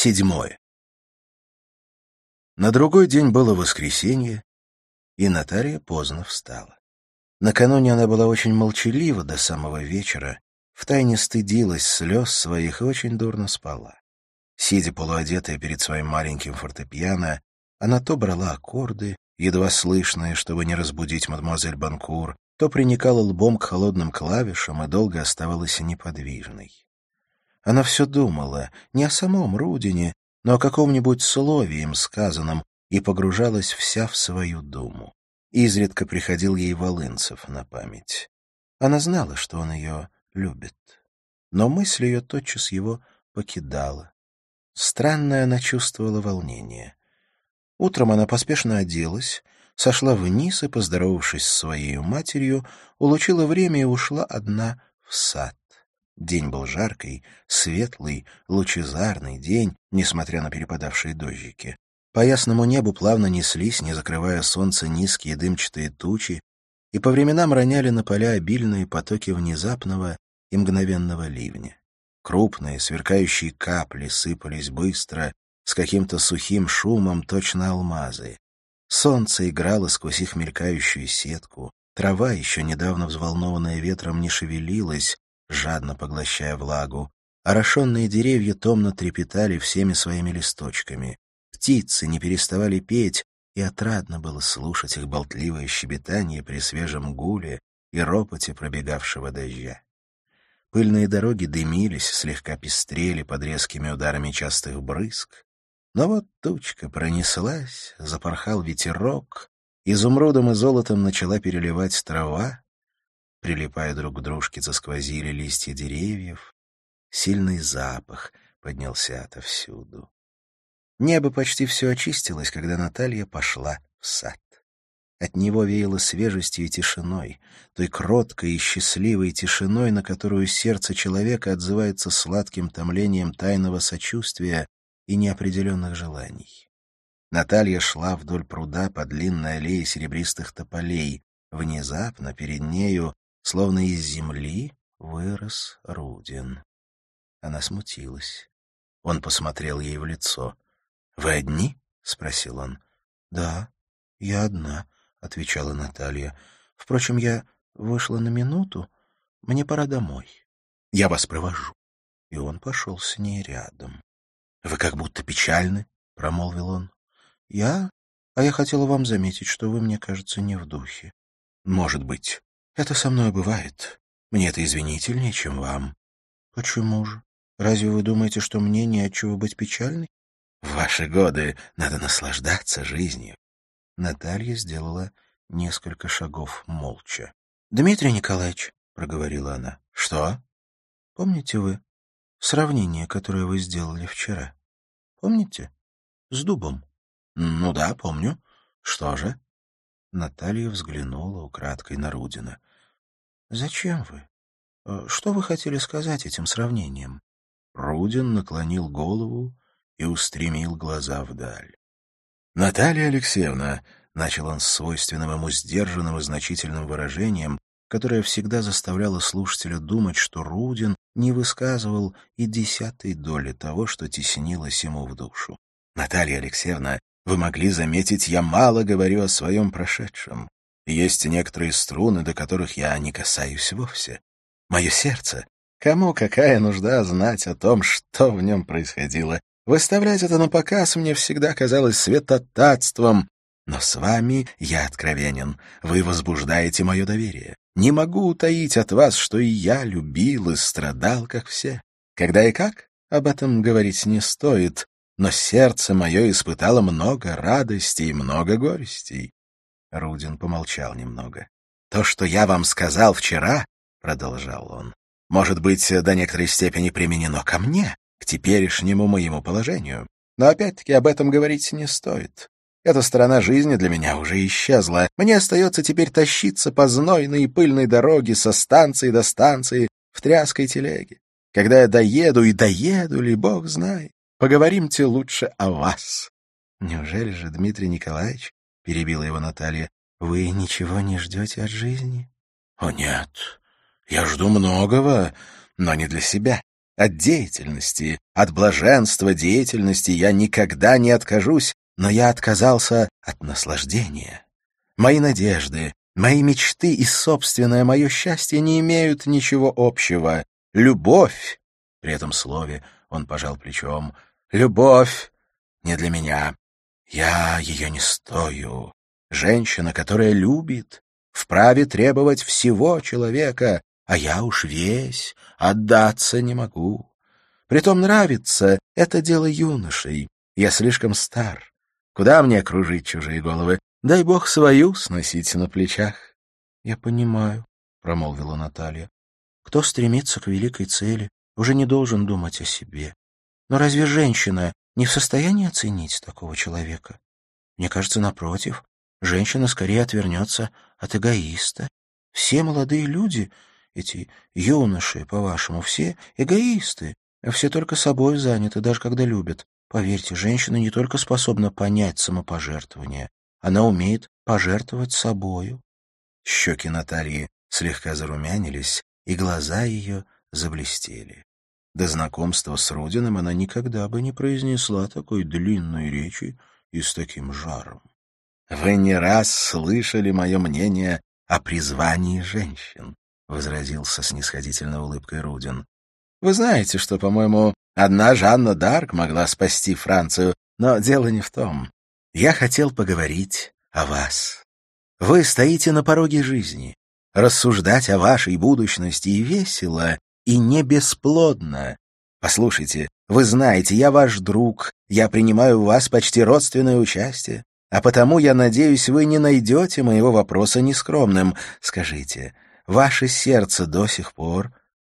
Седьмое. На другой день было воскресенье, и Наталья поздно встала. Накануне она была очень молчалива до самого вечера, втайне стыдилась слез своих и очень дурно спала. Сидя полуодетая перед своим маленьким фортепиано, она то брала аккорды, едва слышные, чтобы не разбудить мадемуазель Банкур, то приникала лбом к холодным клавишам и долго оставалась неподвижной. Она все думала не о самом Рудине, но о каком-нибудь слове им сказанном, и погружалась вся в свою думу. Изредка приходил ей Волынцев на память. Она знала, что он ее любит. Но мысль ее тотчас его покидала. Странное она чувствовала волнение. Утром она поспешно оделась, сошла вниз и, поздоровавшись с своей матерью, улучила время и ушла одна в сад. День был жаркий, светлый, лучезарный день, несмотря на перепадавшие дождики. По ясному небу плавно неслись, не закрывая солнце, низкие дымчатые тучи, и по временам роняли на поля обильные потоки внезапного и мгновенного ливня. Крупные, сверкающие капли сыпались быстро, с каким-то сухим шумом, точно алмазы. Солнце играло сквозь их мелькающую сетку, трава, еще недавно взволнованная ветром, не шевелилась, жадно поглощая влагу. Орошенные деревья томно трепетали всеми своими листочками. Птицы не переставали петь, и отрадно было слушать их болтливое щебетание при свежем гуле и ропоте пробегавшего дождя. Пыльные дороги дымились, слегка пестрели под резкими ударами частых брызг. Но вот тучка пронеслась, запорхал ветерок, изумрудом и золотом начала переливать трава, Прилипая друг к дружке, засквозили листья деревьев. Сильный запах поднялся отовсюду. Небо почти все очистилось, когда Наталья пошла в сад. От него веяло свежестью и тишиной, той кроткой и счастливой тишиной, на которую сердце человека отзывается сладким томлением тайного сочувствия и неопределенных желаний. Наталья шла вдоль пруда по длинной аллее серебристых тополей. Внезапно перед нею Словно из земли вырос Рудин. Она смутилась. Он посмотрел ей в лицо. — Вы одни? — спросил он. — Да, я одна, — отвечала Наталья. — Впрочем, я вышла на минуту. Мне пора домой. Я вас провожу. И он пошел с ней рядом. — Вы как будто печальны, — промолвил он. — Я? А я хотела вам заметить, что вы, мне кажется, не в духе. — Может быть. Это со мной бывает. Мне это извинительнее, чем вам. Почему же? Разве вы думаете, что мне не отчего быть печальной? В ваши годы надо наслаждаться жизнью. Наталья сделала несколько шагов молча. — Дмитрий Николаевич, — проговорила она. — Что? — Помните вы сравнение, которое вы сделали вчера? Помните? С дубом. — Ну да, помню. Что же? Наталья взглянула украдкой на Рудина. Зачем вы? Э, что вы хотели сказать этим сравнением? Рудин наклонил голову и устремил глаза вдаль. Наталья Алексеевна, начал он с свойственным ему сдержанным и значительным выражением, которое всегда заставляло слушателя думать, что Рудин не высказывал и десятой доли того, что теснилось ему в душу. Наталья Алексеевна, вы могли заметить, я мало говорю о своем прошедшем. Есть некоторые струны, до которых я не касаюсь вовсе. Мое сердце. Кому какая нужда знать о том, что в нем происходило? Выставлять это на показ мне всегда казалось святотатством. Но с вами я откровенен. Вы возбуждаете мое доверие. Не могу утаить от вас, что и я любил и страдал, как все. Когда и как? Об этом говорить не стоит. Но сердце мое испытало много радостей и много горестей. Рудин помолчал немного. «То, что я вам сказал вчера, — продолжал он, — может быть, до некоторой степени применено ко мне, к теперешнему моему положению. Но опять-таки об этом говорить не стоит. Эта сторона жизни для меня уже исчезла. Мне остается теперь тащиться по знойной и пыльной дороге со станции до станции в тряской телеге. Когда я доеду, и доеду ли, бог знает, поговоримте лучше о вас. Неужели же Дмитрий Николаевич перебила его Наталья. — Вы ничего не ждете от жизни? — О, нет. Я жду многого, но не для себя. От деятельности, от блаженства деятельности я никогда не откажусь, но я отказался от наслаждения. Мои надежды, мои мечты и собственное мое счастье не имеют ничего общего. Любовь, при этом слове он пожал плечом, любовь не для меня. Я ее не стою. Женщина, которая любит, вправе требовать всего человека, а я уж весь отдаться не могу. Притом нравится — это дело юношей. Я слишком стар. Куда мне кружить чужие головы? Дай бог свою сносить на плечах. — Я понимаю, — промолвила Наталья. — Кто стремится к великой цели, уже не должен думать о себе. Но разве женщина не в состоянии оценить такого человека? Мне кажется, напротив, женщина скорее отвернется от эгоиста. Все молодые люди, эти юноши, по-вашему, все эгоисты, все только собой заняты, даже когда любят. Поверьте, женщина не только способна понять самопожертвование, она умеет пожертвовать собою. Щеки Натальи слегка зарумянились, и глаза ее заблестели. До знакомства с Рудиным она никогда бы не произнесла такой длинной речи и с таким жаром. «Вы не раз слышали мое мнение о призвании женщин», — возразил со снисходительной улыбкой Рудин. «Вы знаете, что, по-моему, одна Жанна Дарк могла спасти Францию, но дело не в том. Я хотел поговорить о вас. Вы стоите на пороге жизни. Рассуждать о вашей будущности и весело, и не бесплодно. Послушайте, вы знаете, я ваш друг, я принимаю у вас почти родственное участие. А потому, я надеюсь, вы не найдете моего вопроса нескромным. Скажите, ваше сердце до сих пор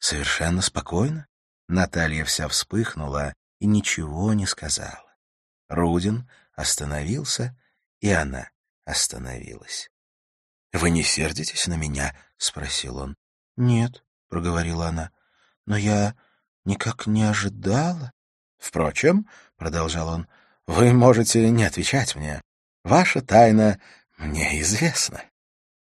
совершенно спокойно? Наталья вся вспыхнула и ничего не сказала. Рудин остановился, и она остановилась. — Вы не сердитесь на меня? — спросил он. — Нет, — проговорила она, — но я никак не ожидала. — Впрочем, — продолжал он, — вы можете не отвечать мне. Ваша тайна мне известна.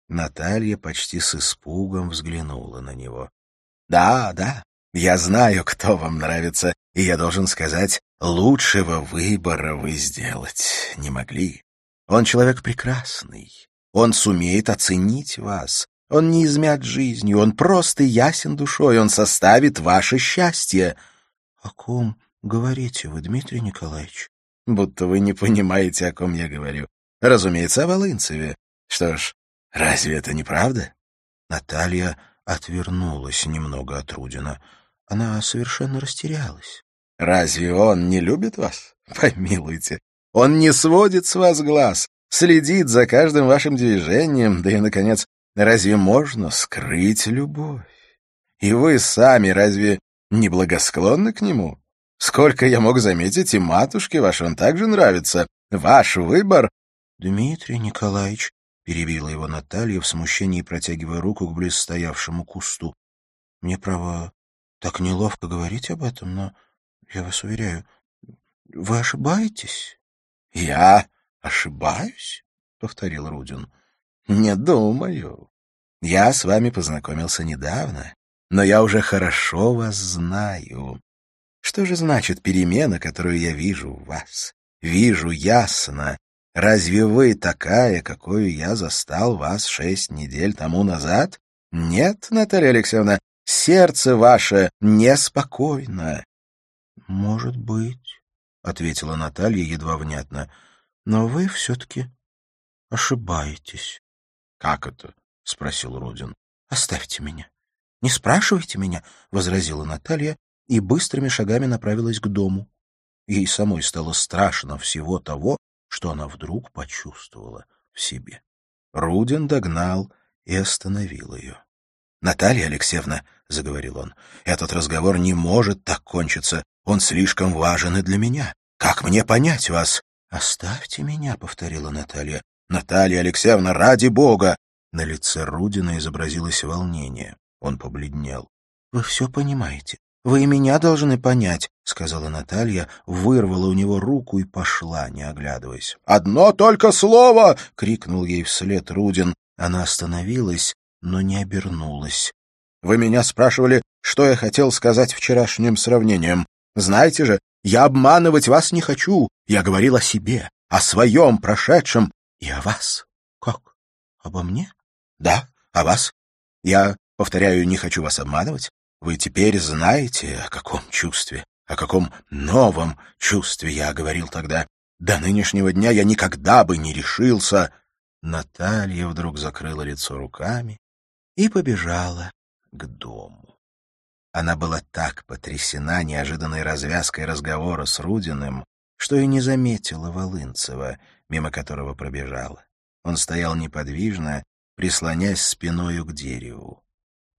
Наталья почти с испугом взглянула на него. — Да, да, я знаю, кто вам нравится, и я должен сказать, лучшего выбора вы сделать не могли. Он человек прекрасный, он сумеет оценить вас, он не измят жизнью, он просто ясен душой, он составит ваше счастье. — О ком говорите вы, Дмитрий Николаевич? будто вы не понимаете, о ком я говорю. Разумеется, о Волынцеве. Что ж, разве это не правда? Наталья отвернулась немного от Рудина. Она совершенно растерялась. Разве он не любит вас? Помилуйте. Он не сводит с вас глаз, следит за каждым вашим движением, да и, наконец, разве можно скрыть любовь? И вы сами разве не благосклонны к нему? Сколько я мог заметить, и матушке вашей он также нравится. Ваш выбор...» «Дмитрий Николаевич», — перебила его Наталья в смущении, протягивая руку к близстоявшему кусту. «Мне, право, так неловко говорить об этом, но, я вас уверяю, вы ошибаетесь». «Я ошибаюсь?» — повторил Рудин. «Не думаю. Я с вами познакомился недавно, но я уже хорошо вас знаю. Что же значит перемена, которую я вижу в вас? Вижу ясно. Разве вы такая, какую я застал вас шесть недель тому назад? Нет, Наталья Алексеевна, сердце ваше неспокойно. — Может быть, — ответила Наталья едва внятно, — но вы все-таки ошибаетесь. — Как это? — спросил Родин. — Оставьте меня. — Не спрашивайте меня, — возразила Наталья и быстрыми шагами направилась к дому. Ей самой стало страшно всего того, что она вдруг почувствовала в себе. Рудин догнал и остановил ее. — Наталья Алексеевна, — заговорил он, — этот разговор не может так кончиться. Он слишком важен и для меня. Как мне понять вас? — Оставьте меня, — повторила Наталья. — Наталья Алексеевна, ради бога! На лице Рудина изобразилось волнение. Он побледнел. — Вы все понимаете. «Вы и меня должны понять», — сказала Наталья, вырвала у него руку и пошла, не оглядываясь. «Одно только слово!» — крикнул ей вслед Рудин. Она остановилась, но не обернулась. Вы меня спрашивали, что я хотел сказать вчерашним сравнением. Знаете же, я обманывать вас не хочу. Я говорил о себе, о своем прошедшем и о вас. Как? Обо мне? Да, о вас. Я, повторяю, не хочу вас обманывать. Вы теперь знаете, о каком чувстве, о каком новом чувстве я говорил тогда. До нынешнего дня я никогда бы не решился. Наталья вдруг закрыла лицо руками и побежала к дому. Она была так потрясена неожиданной развязкой разговора с Рудиным, что и не заметила Волынцева, мимо которого пробежала. Он стоял неподвижно, прислонясь спиною к дереву.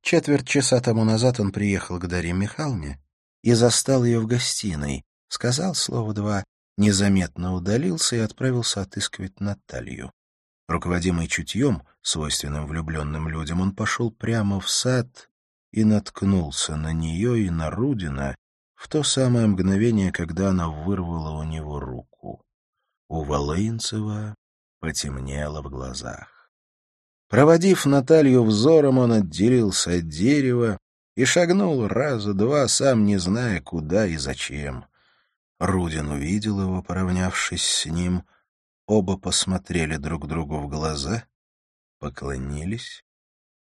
Четверть часа тому назад он приехал к Дарье Михайловне и застал ее в гостиной, сказал слово два, незаметно удалился и отправился отыскивать Наталью. Руководимый чутьем, свойственным влюбленным людям, он пошел прямо в сад и наткнулся на нее и на Рудина в то самое мгновение, когда она вырвала у него руку. У Волынцева потемнело в глазах. Проводив Наталью взором, он отделился от дерева и шагнул раза два, сам не зная, куда и зачем. Рудин увидел его, поравнявшись с ним. Оба посмотрели друг другу в глаза, поклонились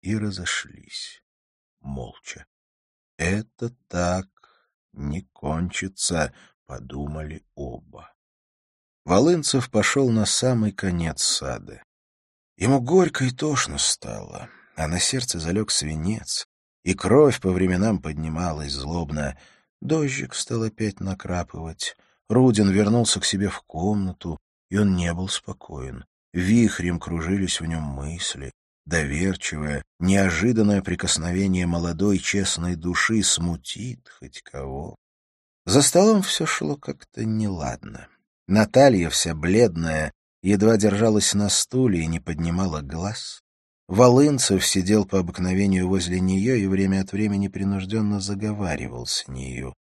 и разошлись молча. «Это так не кончится», — подумали оба. Волынцев пошел на самый конец сада. Ему горько и тошно стало, а на сердце залег свинец, и кровь по временам поднималась злобно. Дождик стал опять накрапывать. Рудин вернулся к себе в комнату, и он не был спокоен. Вихрем кружились в нем мысли. Доверчивое, неожиданное прикосновение молодой честной души смутит хоть кого. За столом все шло как-то неладно. Наталья, вся бледная, едва держалась на стуле и не поднимала глаз. Волынцев сидел по обыкновению возле нее и время от времени принужденно заговаривал с нею.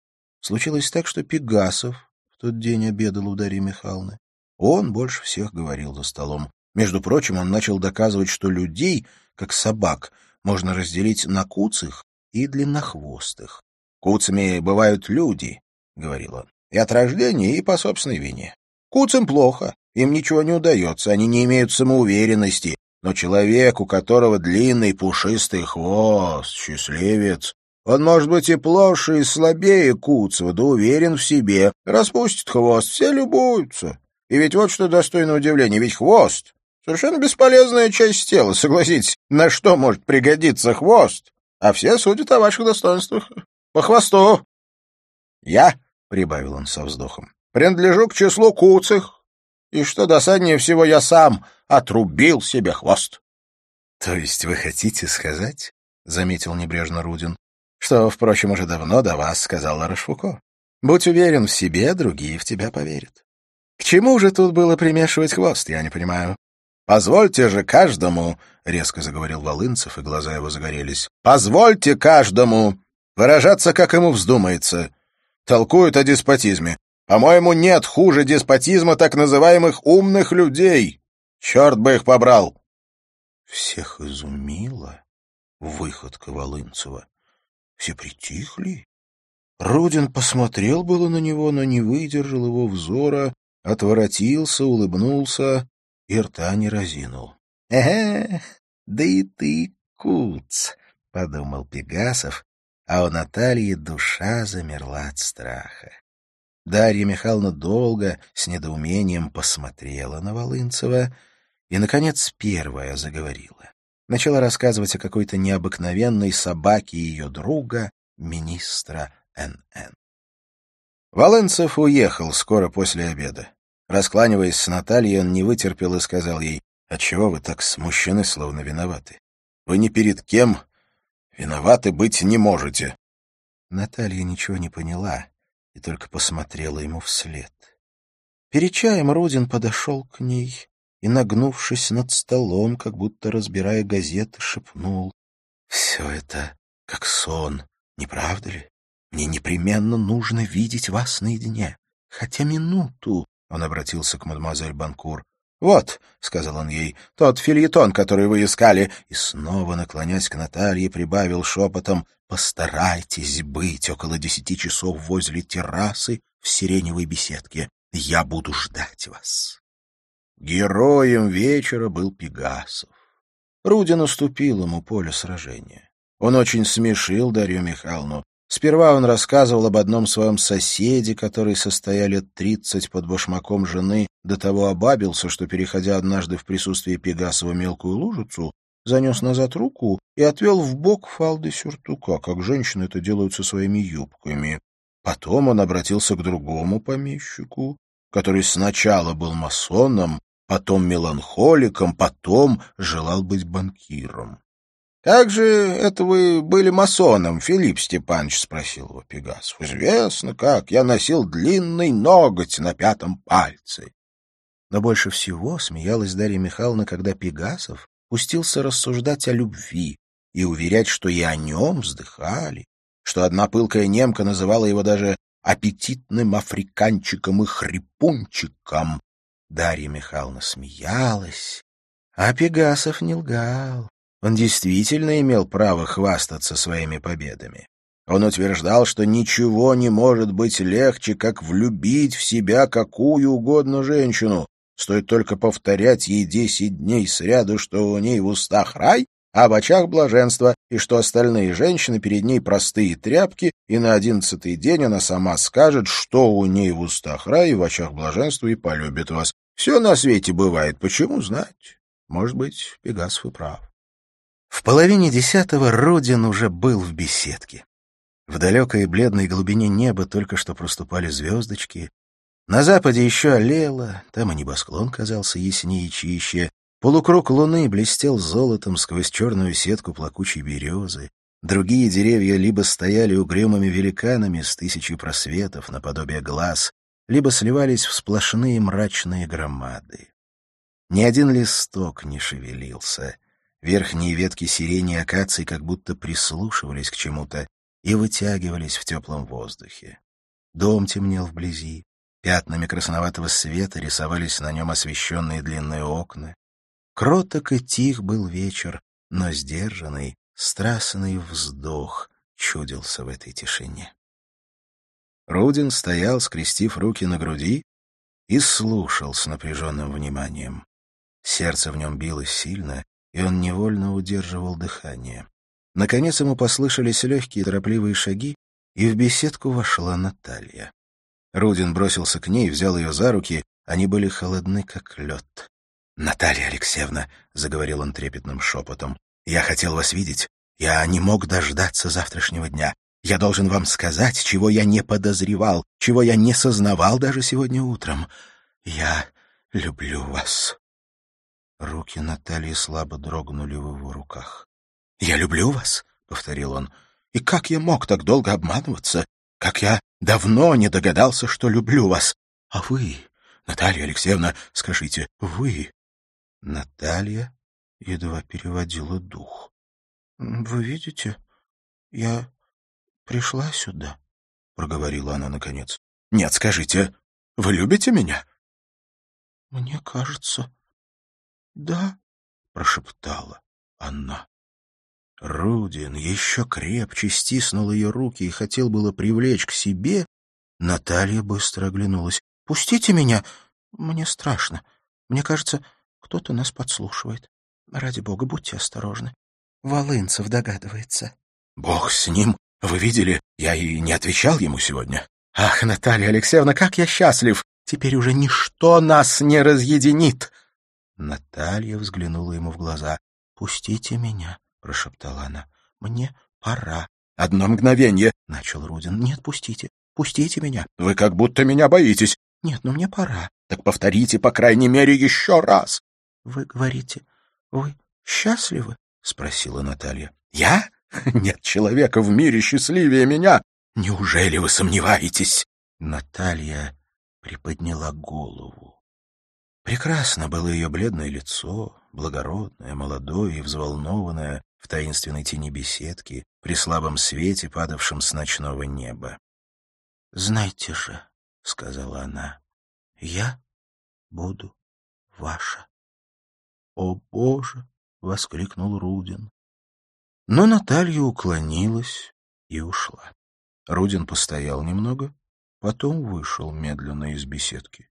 Случилось так, что Пегасов в тот день обедал у Дарьи Михайловны. Он больше всех говорил за столом. Между прочим, он начал доказывать, что людей, как собак, можно разделить на куцых и длиннохвостых. «Куцами бывают люди», — говорил он, — «и от рождения, и по собственной вине. Куцам плохо, им ничего не удается, они не имеют самоуверенности, но человек, у которого длинный пушистый хвост, счастливец, он может быть и плоше, и слабее Куцева, да уверен в себе. Распустит хвост, все любуются. И ведь вот что достойно удивления, ведь хвост Совершенно бесполезная часть тела, согласитесь. На что может пригодиться хвост? А все судят о ваших достоинствах. По хвосту. Я, — прибавил он со вздохом, — принадлежу к числу куцых. И что досаднее всего, я сам отрубил себе хвост. — То есть вы хотите сказать, — заметил небрежно Рудин, — что, впрочем, уже давно до вас сказал Ларошфуко. Будь уверен в себе, другие в тебя поверят. К чему же тут было примешивать хвост, я не понимаю. «Позвольте же каждому», — резко заговорил Волынцев, и глаза его загорелись, «позвольте каждому выражаться, как ему вздумается. Толкуют о деспотизме. По-моему, нет хуже деспотизма так называемых умных людей. Черт бы их побрал!» Всех изумила выходка Волынцева. Все притихли. Рудин посмотрел было на него, но не выдержал его взора, отворотился, улыбнулся и рта не разинул. — Эге, да и ты куц, — подумал Пегасов, а у Натальи душа замерла от страха. Дарья Михайловна долго, с недоумением посмотрела на Волынцева и, наконец, первая заговорила. Начала рассказывать о какой-то необыкновенной собаке ее друга, министра Н.Н. Волынцев уехал скоро после обеда. Раскланиваясь с Натальей, он не вытерпел и сказал ей, «Отчего вы так смущены, словно виноваты? Вы ни перед кем виноваты быть не можете». Наталья ничего не поняла и только посмотрела ему вслед. Перед чаем Родин подошел к ней и, нагнувшись над столом, как будто разбирая газеты, шепнул, «Все это как сон, не правда ли? Мне непременно нужно видеть вас наедине, хотя минуту, он обратился к мадемуазель Банкур. «Вот», — сказал он ей, — «тот фильетон, который вы искали». И снова, наклонясь к Наталье, прибавил шепотом, «Постарайтесь быть около десяти часов возле террасы в сиреневой беседке. Я буду ждать вас». Героем вечера был Пегасов. Рудин уступил ему поле сражения. Он очень смешил Дарью Михайловну, Сперва он рассказывал об одном своем соседе, который, состоя лет тридцать под башмаком жены, до того обабился, что, переходя однажды в присутствии Пегасова мелкую лужицу, занес назад руку и отвел в бок фалды сюртука, как женщины это делают со своими юбками. Потом он обратился к другому помещику, который сначала был масоном, потом меланхоликом, потом желал быть банкиром. «Как же это вы были масоном, Филипп Степанович?» — спросил его Пегасов. «Известно как. Я носил длинный ноготь на пятом пальце». Но больше всего смеялась Дарья Михайловна, когда Пегасов пустился рассуждать о любви и уверять, что и о нем вздыхали, что одна пылкая немка называла его даже аппетитным африканчиком и хрипунчиком. Дарья Михайловна смеялась, а Пегасов не лгал. Он действительно имел право хвастаться своими победами. Он утверждал, что ничего не может быть легче, как влюбить в себя какую угодно женщину. Стоит только повторять ей десять дней сряду, что у ней в устах рай, а в очах блаженство, и что остальные женщины перед ней простые тряпки, и на одиннадцатый день она сама скажет, что у ней в устах рай и в очах блаженства, и полюбит вас. Все на свете бывает, почему знать? Может быть, Пегасов и прав. В половине десятого Родин уже был в беседке. В далекой и бледной глубине неба только что проступали звездочки. На западе еще олело, там и небосклон казался яснее и чище. Полукруг луны блестел золотом сквозь черную сетку плакучей березы. Другие деревья либо стояли угрюмыми великанами с тысячей просветов наподобие глаз, либо сливались в сплошные мрачные громады. Ни один листок не шевелился — Верхние ветки сирени и акаций как будто прислушивались к чему-то и вытягивались в теплом воздухе. Дом темнел вблизи. Пятнами красноватого света рисовались на нем освещенные длинные окна. Кроток и тих был вечер, но сдержанный, страстный вздох чудился в этой тишине. Рудин стоял, скрестив руки на груди, и слушал с напряженным вниманием. Сердце в нем билось сильно, и он невольно удерживал дыхание. Наконец ему послышались легкие торопливые шаги, и в беседку вошла Наталья. Рудин бросился к ней, взял ее за руки, они были холодны, как лед. — Наталья Алексеевна, — заговорил он трепетным шепотом, — я хотел вас видеть. Я не мог дождаться завтрашнего дня. Я должен вам сказать, чего я не подозревал, чего я не сознавал даже сегодня утром. Я люблю вас. Руки Натальи слабо дрогнули в его руках. «Я люблю вас», — повторил он. «И как я мог так долго обманываться? Как я давно не догадался, что люблю вас. А вы, Наталья Алексеевна, скажите, вы...» Наталья едва переводила дух. «Вы видите, я пришла сюда», — проговорила она наконец. «Нет, скажите, вы любите меня?» «Мне кажется, «Да», — прошептала она. Рудин еще крепче стиснул ее руки и хотел было привлечь к себе. Наталья быстро оглянулась. «Пустите меня! Мне страшно. Мне кажется, кто-то нас подслушивает. Ради бога, будьте осторожны. Волынцев догадывается». «Бог с ним! Вы видели, я и не отвечал ему сегодня. Ах, Наталья Алексеевна, как я счастлив! Теперь уже ничто нас не разъединит!» Наталья взглянула ему в глаза. «Пустите меня», — прошептала она. «Мне пора». «Одно мгновение», — начал Рудин. «Нет, пустите. Пустите меня». «Вы как будто меня боитесь». «Нет, но мне пора». «Так повторите, по крайней мере, еще раз». «Вы говорите, вы счастливы?» — спросила Наталья. «Я? Нет человека в мире счастливее меня. Неужели вы сомневаетесь?» Наталья приподняла голову. Прекрасно было ее бледное лицо, благородное, молодое и взволнованное в таинственной тени беседки, при слабом свете, падавшем с ночного неба. — Знайте же, — сказала она, — я буду ваша. — О, Боже! — воскликнул Рудин. Но Наталья уклонилась и ушла. Рудин постоял немного, потом вышел медленно из беседки.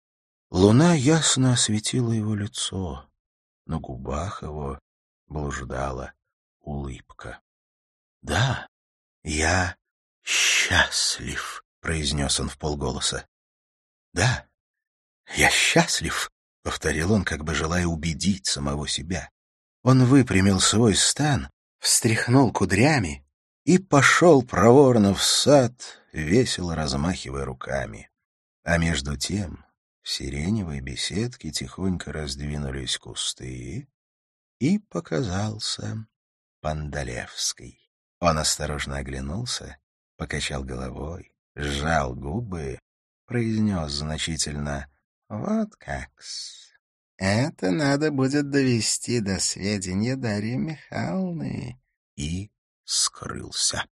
Луна ясно осветила его лицо. На губах его блуждала улыбка. — Да, я счастлив, — произнес он в полголоса. — Да, я счастлив, — повторил он, как бы желая убедить самого себя. Он выпрямил свой стан, встряхнул кудрями и пошел проворно в сад, весело размахивая руками. А между тем сиреневой беседке тихонько раздвинулись кусты, и показался Пандалевский. Он осторожно оглянулся, покачал головой, сжал губы, произнес значительно «Вот как-с». Это надо будет довести до сведения Дарьи Михайловны. И скрылся.